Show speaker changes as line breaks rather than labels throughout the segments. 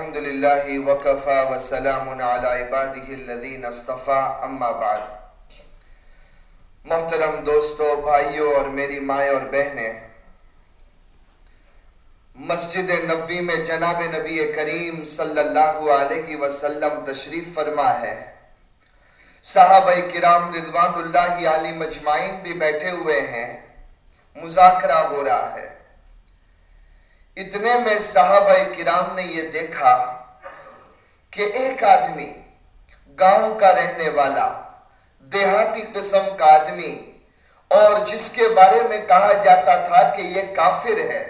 الحمد لله وكفى وسلام على عباده الذين اصطفى اما بعد۔ محترم دوستو بھائیوں اور میری مائیں اور بہنیں، مسجد نبوی میں جناب نبی کریم صلی اللہ علیہ وسلم تشریف فرما ہے۔ صحابہ کرام رضوان اللہ علی مجمعین بھی بیٹھے ہوئے ہیں۔ مذاکرہ ہو رہا ہے۔ اتنے میں صحابہ کرام نے یہ دیکھا کہ ایک آدمی گاؤں کا رہنے والا، دیہاتی قسم کا آدمی، اور جس کے بارے میں کہا جاتا تھا کہ یہ کافر ہے،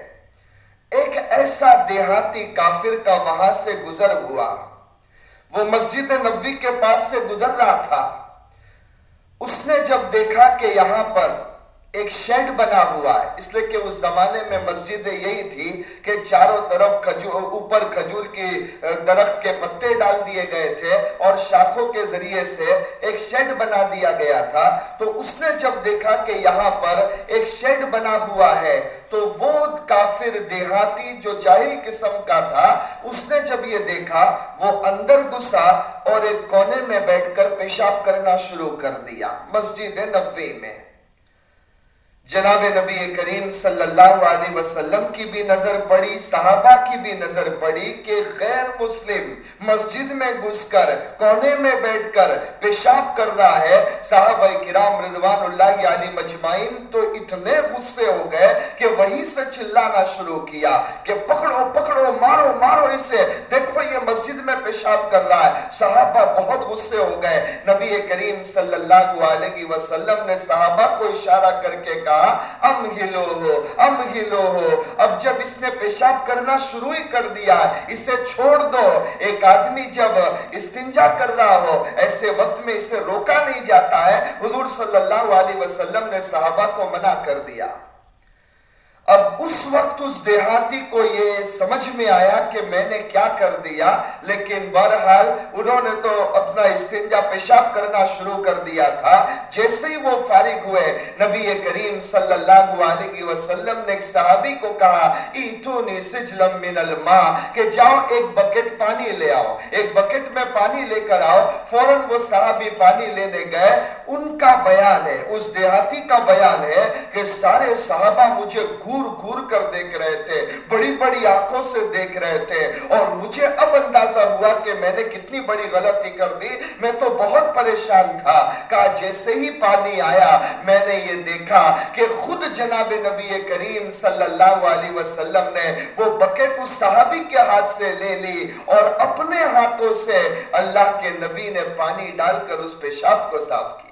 ایک ایسا دیہاتی کافر کا وہاں سے گزر ہوا۔ وہ مسجد نبوی کے پاس سے گزر رہا تھا۔ اس نے جب دیکھا کہ یہاں پر ایک شیڈ بنا ہوا ہے۔ اس لیے کہ اس زمانے میں مسجد یہی تھی کہ چاروں طرف اوپر کھجور کی درخت کے پتے ڈال دیے گئے تھے اور شاخوں کے ذریعے سے ایک شیڈ بنا دیا گیا تھا۔ تو اس نے جب دیکھا کہ یہاں پر ایک شیڈ بنا ہوا ہے، تو وہ کافر دیہاتی جو جاہل قسم کا تھا، اس نے جب یہ دیکھا، وہ اندر گسا اور ایک کونے میں بیٹھ کر پیشاب کرنا شروع کر دیا۔ مسجد نبوی میں۔ جناب نبی کریم صلی اللہ علیہ وسلم کی بھی نظر پڑی، صحابہ کی بھی نظر پڑی کہ غیر مسلم مسجد میں گھس کر، کونے میں بیٹھ کر پیشاب کر رہا ہے۔ صحابہ کرام رضوان اللہ علی مجمعین تو اتنے غصے ہو گئے کہ وہی سے چلانا شروع کیا کہ پکڑو پکڑو، مارو مارو اسے۔ دیکھو یہ مسجد میں پیشاب کر رہا ہے۔ صحابہ بہت غصے ہو گئے۔ نبی کریم صلی اللہ علیہ وسلم نے صحابہ کو اشارہ کر کے کہا، ام ہلو ہو، ام ہلو ہو۔ اب جب اس نے پیشاب کرنا شروع ہی کر دیا، اسے چھوڑ دو۔ ایک آدمی جب استنجا کر رہا ہو، ایسے وقت میں اسے روکا نہیں جاتا ہے، حضور صلی اللہ علیہ وسلم نے صحابہ کو منع کر دیا۔ اب اس وقت اس دیہاتی کو یہ سمجھ میں آیا کہ میں نے کیا کر دیا، لیکن بہرحال انہوں نے تو اپنا استنجا پیشاب کرنا شروع کر دیا تھا۔ جیسے ہی وہ فارغ ہوئے، نبی کریم صلی اللہ علیہ وسلم نے ایک صحابی کو کہا، ایتونی سجلم من الماء کہ جاؤ ایک بکٹ پانی لے آؤ۔ ایک بکٹ میں پانی لے کر آؤ۔ فوراں وہ صحابی پانی لینے گئے۔ ان کا بیان ہے، اس دیہاتی کا بیان ہے کہ سارے صحابہ مجھے گھور گور گور کر دیکھ رہے تھے، بڑی بڑی آنکھوں سے دیکھ رہے تھے۔ اور مجھے اب اندازہ ہوا کہ میں نے کتنی بڑی غلطی کر دی۔ میں تو بہت پریشان تھا۔ کہا، جیسے ہی پانی آیا، میں نے یہ دیکھا کہ خود جناب نبی کریم صلی اللہ علیہ وسلم نے وہ بکٹ اس صحابی کے ہاتھ سے لے لی اور اپنے ہاتھوں سے اللہ کے نبی نے پانی ڈال کر اس پیشاب کو صاف کیا۔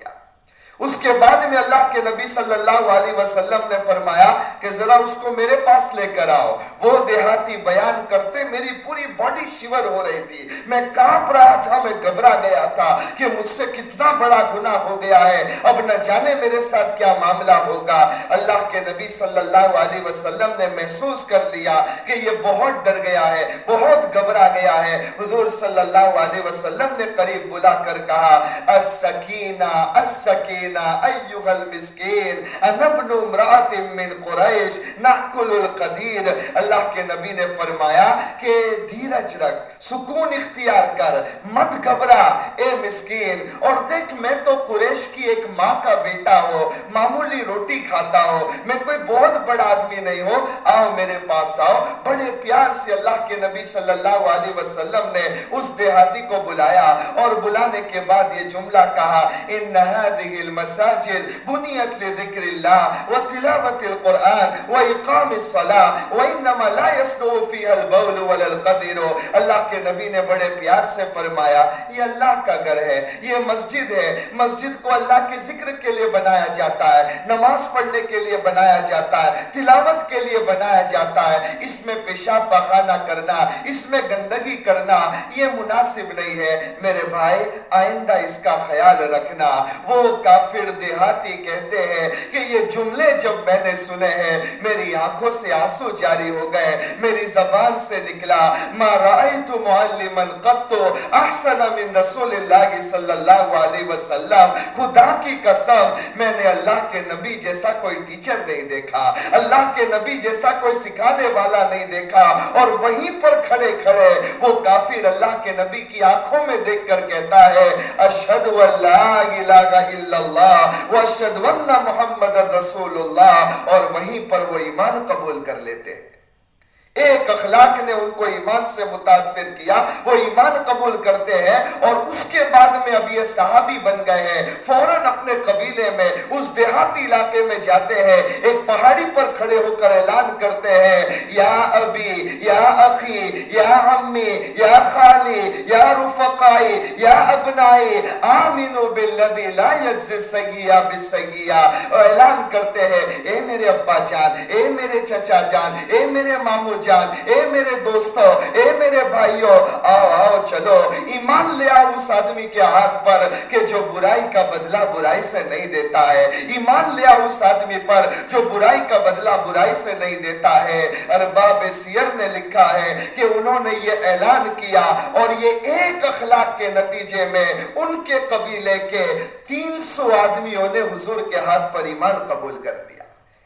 اس کے بعد میں اللہ کے نبی صلی اللہ علیہ وسلم نے فرمایا کہ ذرا اس کو میرے پاس لے کر آؤ۔ وہ دیہاتی بیان کرتے میری پوری باڈی شیور ہو رہی تھی۔ میں کانپ رہا تھا، میں گھبرا گیا تھا کہ مجھ سے کتنا بڑا گناہ ہو گیا ہے۔ اب نہ جانے میرے ساتھ کیا معاملہ ہوگا۔ اللہ کے نبی صلی اللہ علیہ وسلم نے محسوس کر لیا کہ یہ بہت ڈر گیا ہے، بہت گھبرا گیا ہے۔ حضور صلی اللہ علیہ وسلم نے قریب بلا کر کہا، السکینہ السکینہ۔ علينا أيها المسكين أن ابن امرأة من قريش نأكل القدیر اللہ کے نبی نے فرمایا کہ دھیرج رکھ، سکون اختیار کر، مت گھبرا، اے مسکین، اور دیکھ میں تو قریش کی ایک ماں کا بیٹا ہو، معمولی روٹی کھاتا ہو، میں کوئی بہت بڑا آدمی نہیں ہو آؤ میرے پاس آؤ۔ بڑے پیار سے اللہ کے نبی صلی اللہ علیہ وسلم نے اس دیہاتی کو بلایا اور بلانے کے بعد یہ جملہ کہا ان هذه المساجد بنیت لذکر اللہ و تلاوت القرآن و اقام الصلاة و انما لا يسلو فيها البول والقدر اللہ کے نبی نے بڑے پیار سے فرمایا، یہ اللہ کا گھر ہے، یہ مسجد ہے۔ مسجد کو اللہ کے ذکر کے لیے بنایا جاتا ہے، نماز پڑھنے کے لیے بنایا جاتا ہے، تلاوت کے لیے بنایا جاتا ہے۔ اس میں پیشاب پخانہ کرنا، اس میں گندگی کرنا، یہ مناسب نہیں ہے۔ میرے بھائی، آئندہ اس کا خیال رکھنا۔ وہ کافر کافر دیہاتی کہتے ہیں کہ یہ جملے جب میں نے سنے ہیں، میری آنکھوں سے آنسو جاری ہو گئے، میری زبان سے نکلا۔ ما رأیت معلما قط احسن من رسول اللہ صلی اللہ علیہ وسلم۔ خدا کی قسم، میں نے اللہ کے نبی جیسا کوئی ٹیچر نہیں دیکھا، اللہ کے نبی جیسا کوئی سکھانے والا نہیں دیکھا۔ اور وہیں پر کھڑے کھڑے، وہ کافر اللہ کے نبی کی آنکھوں میں دیکھ کر کہتا ہے اشہد و الہ الا اللہ اللہ اشہد و محمد رسول اللہ، اور وہیں پر وہ ایمان قبول کر لیتے ہیں۔ ایک اخلاق نے ان کو ایمان سے متاثر کیا، وہ ایمان قبول کرتے ہیں اور اس کے بعد میں اب یہ صحابی بن گئے ہیں۔ فوراً اپنے قبیلے میں، اس دیہاتی علاقے میں جاتے ہیں۔ ایک پہاڑی پر کھڑے ہو کر اعلان کرتے ہیں، یا ابی، یا اخی، یا امی، یا خالی، یا رفقائی، یا ابنائی آمینو باللدی لا یجز سگیا بسگیا اعلان کرتے ہیں، اے میرے ابا جان، اے میرے چچا جان، اے میرے مامو جان جان۔ اے میرے دوستو، اے میرے بھائیو، آؤ آؤ، چلو۔ ایمان لے آؤ اس آدمی کے ہاتھ پر کہ جو برائی کا بدلہ برائی سے نہیں دیتا ہے۔ ایمان لے آؤ اس آدمی پر جو برائی کا بدلہ برائی سے نہیں دیتا ہے۔ ارباب سیر نے لکھا ہے کہ انہوں نے یہ اعلان کیا اور یہ ایک اخلاق کے نتیجے میں ان کے قبیلے کے تین سو آدمیوں نے حضور کے ہاتھ پر ایمان قبول کر لیا۔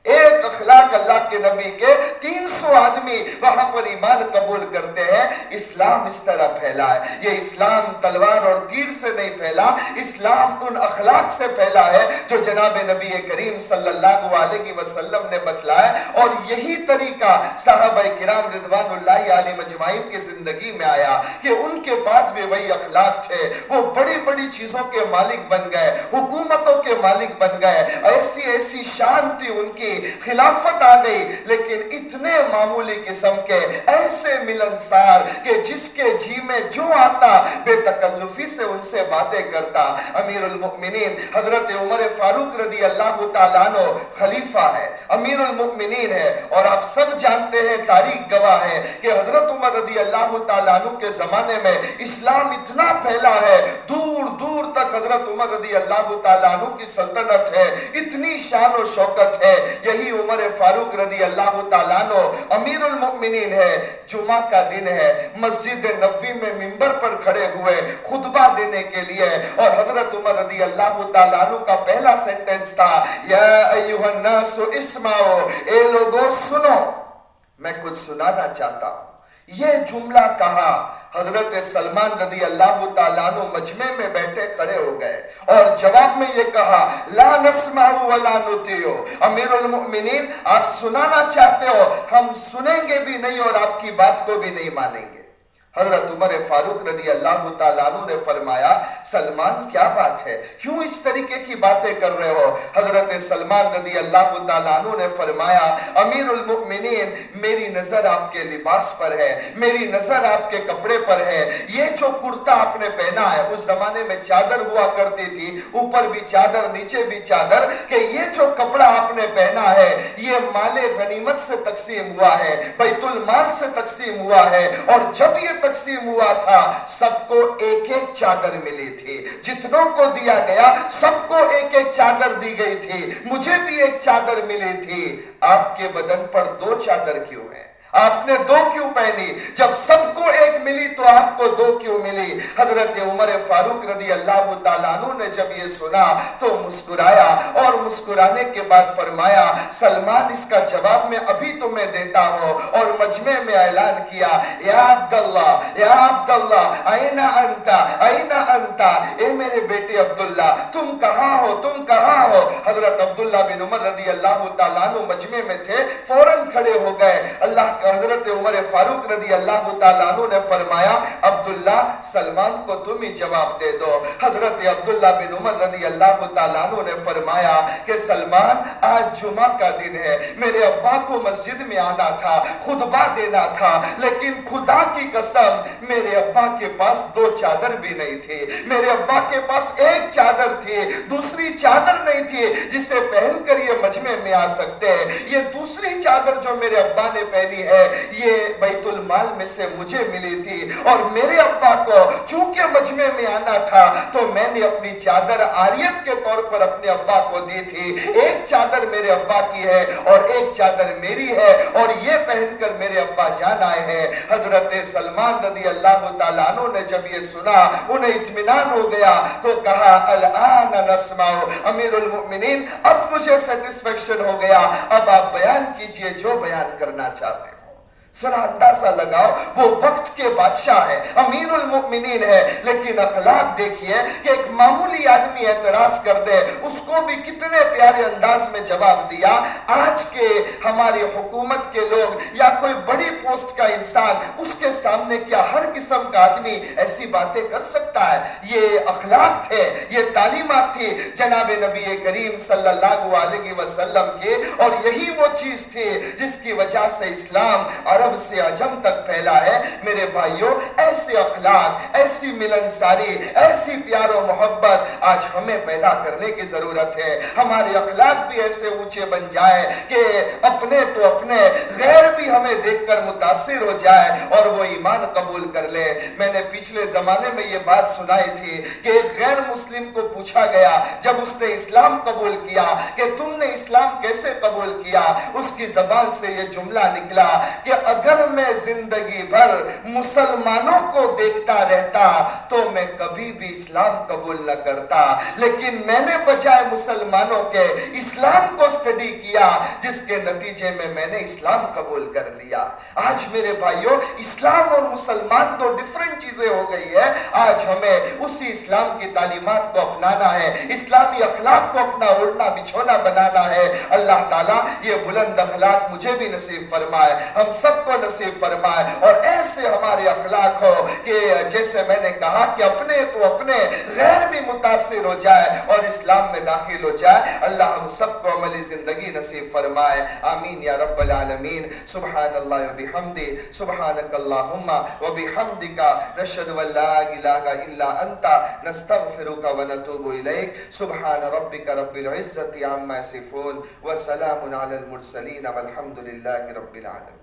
ایک اخلاق اللہ کے نبی کے تین سو آدمی وہاں پر ایمان قبول کرتے ہیں۔ اسلام اس طرح پھیلا ہے۔ یہ اسلام تلوار اور تیر سے نہیں پھیلا، اسلام ان اخلاق سے پھیلا ہے جو جناب نبی کریم صلی اللہ علیہ وسلم نے بتلایا اور یہی طریقہ صحابہ کرام رضوان اللہ علیہ مجمعین کی زندگی میں آیا کہ ان کے پاس بھی وہی اخلاق تھے۔ وہ بڑی بڑی چیزوں کے مالک بن گئے، حکومتوں کے مالک بن گئے۔ ایسی ایسی شان تھی ان کی۔ گئی خلافت آ گئی، لیکن اتنے معمولی قسم کے ایسے ملنسار کہ جس کے جی میں جو آتا، بے تکلفی سے ان سے باتیں کرتا۔ امیر المؤمنین، حضرت عمر فاروق رضی اللہ تعالیٰ عنہ خلیفہ ہے، امیر المؤمنین ہے۔ اور آپ سب جانتے ہیں، تاریخ گواہ ہے کہ حضرت عمر رضی اللہ تعالیٰ عنہ کے زمانے میں اسلام اتنا پھیلا ہے، دور دور تک حضرت عمر رضی اللہ تعالیٰ عنہ کی سلطنت ہے۔ اتنی شان و شوکت ہے۔ یہی عمر فاروق رضی اللہ تعالیٰ نو امیر المؤمنین ہے۔ جمعہ کا دن ہے، مسجد نبوی میں ممبر پر کھڑے ہوئے خطبہ دینے کے لیے۔ اور حضرت عمر رضی اللہ تعالیٰ نو کا پہلا سینٹنس تھا، یا ایوہ الناس اسماؤ اے لوگو، سنو۔ میں کچھ سنانا چاہتا ہوں۔ یہ جملہ کہا، حضرت سلمان رضی اللہ تعالیٰ عنہ مجمع میں بیٹھے کھڑے ہو گئے اور جواب میں یہ کہا، لا نسمع ولا نتیو امیر المؤمنین، آپ سنانا چاہتے ہو، ہم سنیں گے بھی نہیں اور آپ کی بات کو بھی نہیں مانیں گے۔ حضرت عمر فاروق رضی اللہ تعالیٰ نے فرمایا، سلمان، کیا بات ہے؟ کیوں اس طریقے کی باتیں کر رہے ہو؟ حضرت سلمان رضی اللہ تعالیٰ نے فرمایا امیر المؤمنین میری نظر آپ کے لباس پر ہے، میری نظر آپ کے کپڑے پر ہے۔ یہ جو کرتا آپ نے پہنا ہے، اس زمانے میں چادر ہوا کرتی تھی، اوپر بھی چادر، نیچے بھی چادر، کہ یہ جو کپڑا آپ نے پہنا ہے، یہ مال غنیمت سے تقسیم ہوا ہے، بیت المال سے تقسیم ہوا ہے۔ اور جب یہ تقسیم ہوا تھا، سب کو ایک ایک چادر ملی تھی۔ جتنوں کو دیا گیا، سب کو ایک ایک چادر دی گئی تھی۔ مجھے بھی ایک چادر ملی تھی۔ آپ کے بدن پر دو چادر کیوں ہیں؟ آپ نے دو کیوں پہنی؟ جب سب کو ایک ملی تو آپ کو دو کیوں ملی؟ حضرت عمر فاروق رضی اللہ تعالیٰ عنہ نے جب یہ سنا تو مسکرایا اور مسکرانے کے بعد فرمایا، سلمان، اس کا جواب میں ابھی تمہیں دیتا ہو اور مجمع میں اعلان کیا، یا عبداللہ یا عبداللہ، اینا انتا اینا انتا اے میرے بیٹے عبداللہ، تم کہاں ہو، تم کہاں ہو؟ حضرت عبداللہ بن عمر رضی اللہ تعالیٰ عنہ مجمع میں تھے فوراں کھڑے ہو گئے۔ اللہ حضرت عمر فاروق رضی اللہ تعالیٰ عنہ نے فرمایا، عبداللہ سلمان کو تم ہی جواب دے دو. حضرت عبداللہ بن عمر رضی اللہ تعالیٰ عنہ نے فرمایا کہ، سلمان، آج جمعہ کا دن ہے، میرے ابا کو مسجد میں آنا تھا، خطبہ دینا تھا، لیکن خدا کی قسم، میرے ابا کے پاس دو چادر بھی نہیں تھی۔ میرے ابا کے پاس ایک چادر تھی، دوسری چادر نہیں تھی، جسے پہن کر یہ مجمع میں آ سکتے۔ ہیں یہ دوسری چادر جو میرے ابا نے پہنی ہے ہے، یہ بیت المال میں سے مجھے ملی تھی اور میرے میرے ابا کو چونکہ مجمع میں آنا تھا تو میں نے اپنی چادر آریت کے طور پر اپنے ابا کو دی تھی۔ ایک چادر میرے ابا کی ہے اور ایک چادر میری ہے اور یہ پہن کر میرے ابا جان آئے ہیں۔ حضرت سلمان رضی اللہ تعالیٰ عنہ نے جب یہ سنا، انہیں اطمینان ہو گیا تو کہا الان نسمعو امیر المؤمنین، اب مجھے سیٹسفیکشن ہو گیا۔ اب آپ بیان کیجیے جو بیان کرنا چاہتے ہیں۔ ذرا اندازہ لگاؤ، وہ وقت کے بادشاہ ہے، امیر المؤمنین ہے، لیکن اخلاق دیکھیے کہ ایک معمولی آدمی اعتراض کر دے، اس کو بھی کتنے پیارے انداز میں جواب دیا۔ آج کے ہماری حکومت کے لوگ یا کوئی بڑی پوسٹ کا انسان، اس کے سامنے کیا ہر قسم کا آدمی ایسی باتیں کر سکتا ہے؟ یہ اخلاق تھے، یہ تعلیمات تھی جناب نبی کریم صلی اللہ علیہ وسلم کے، اور یہی وہ چیز تھی جس کی وجہ سے اسلام اور عرب سے عجم تک پھیلا ہے۔ میرے بھائیوں ایسے اخلاق، ایسی ملن ساری ایسی پیار و محبت آج ہمیں پیدا کرنے کی ضرورت ہے۔ ہمارے اخلاق بھی ایسے اونچے بن جائے کہ اپنے تو اپنے، غیر بھی ہمیں دیکھ کر متاثر ہو جائے اور وہ ایمان قبول کر لے۔ میں نے پچھلے زمانے میں یہ بات سنائی تھی کہ ایک غیر مسلم کو پوچھا گیا، جب اس نے اسلام قبول کیا کہ تم نے اسلام کیسے قبول کیا؟ اس کی زبان سے یہ جملہ نکلا کہ اگر میں زندگی بھر مسلمانوں کو دیکھتا رہتا تو میں کبھی بھی اسلام قبول نہ کرتا۔ لیکن میں نے بجائے مسلمانوں کے اسلام کو سٹڈی کیا، جس کے نتیجے میں میں نے اسلام قبول کر لیا۔ آج میرے بھائیوں، اسلام اور مسلمان تو ڈیفرنٹ چیزیں ہو گئی ہے آج ہمیں اسی اسلام کی تعلیمات کو اپنانا ہے، اسلامی اخلاق کو اپنا اڑنا بچھونا، بنانا ہے۔ اللہ تعالیٰ یہ بلند اخلاق مجھے بھی نصیب فرمائے۔ ہم سب کو نصیب فرمائے اور ایسے ہمارے اخلاق ہو کہ جیسے میں نے کہا کہ اپنے تو اپنے، غیر بھی متاثر ہو جائے اور اسلام میں داخل ہو جائے۔ اللہ ہم سب کو عملی زندگی نصیب فرمائے۔ آمین یا رب العالمین۔ سبحان اللہ و بحمدی سبحانک اللہم و بحمدکا نشد و لا الہ الا انتا نستغفرک و نتوب الیک۔ سبحان ربک رب العزت عما صفون و سلام علی المرسلین والحمد للہ رب العالمين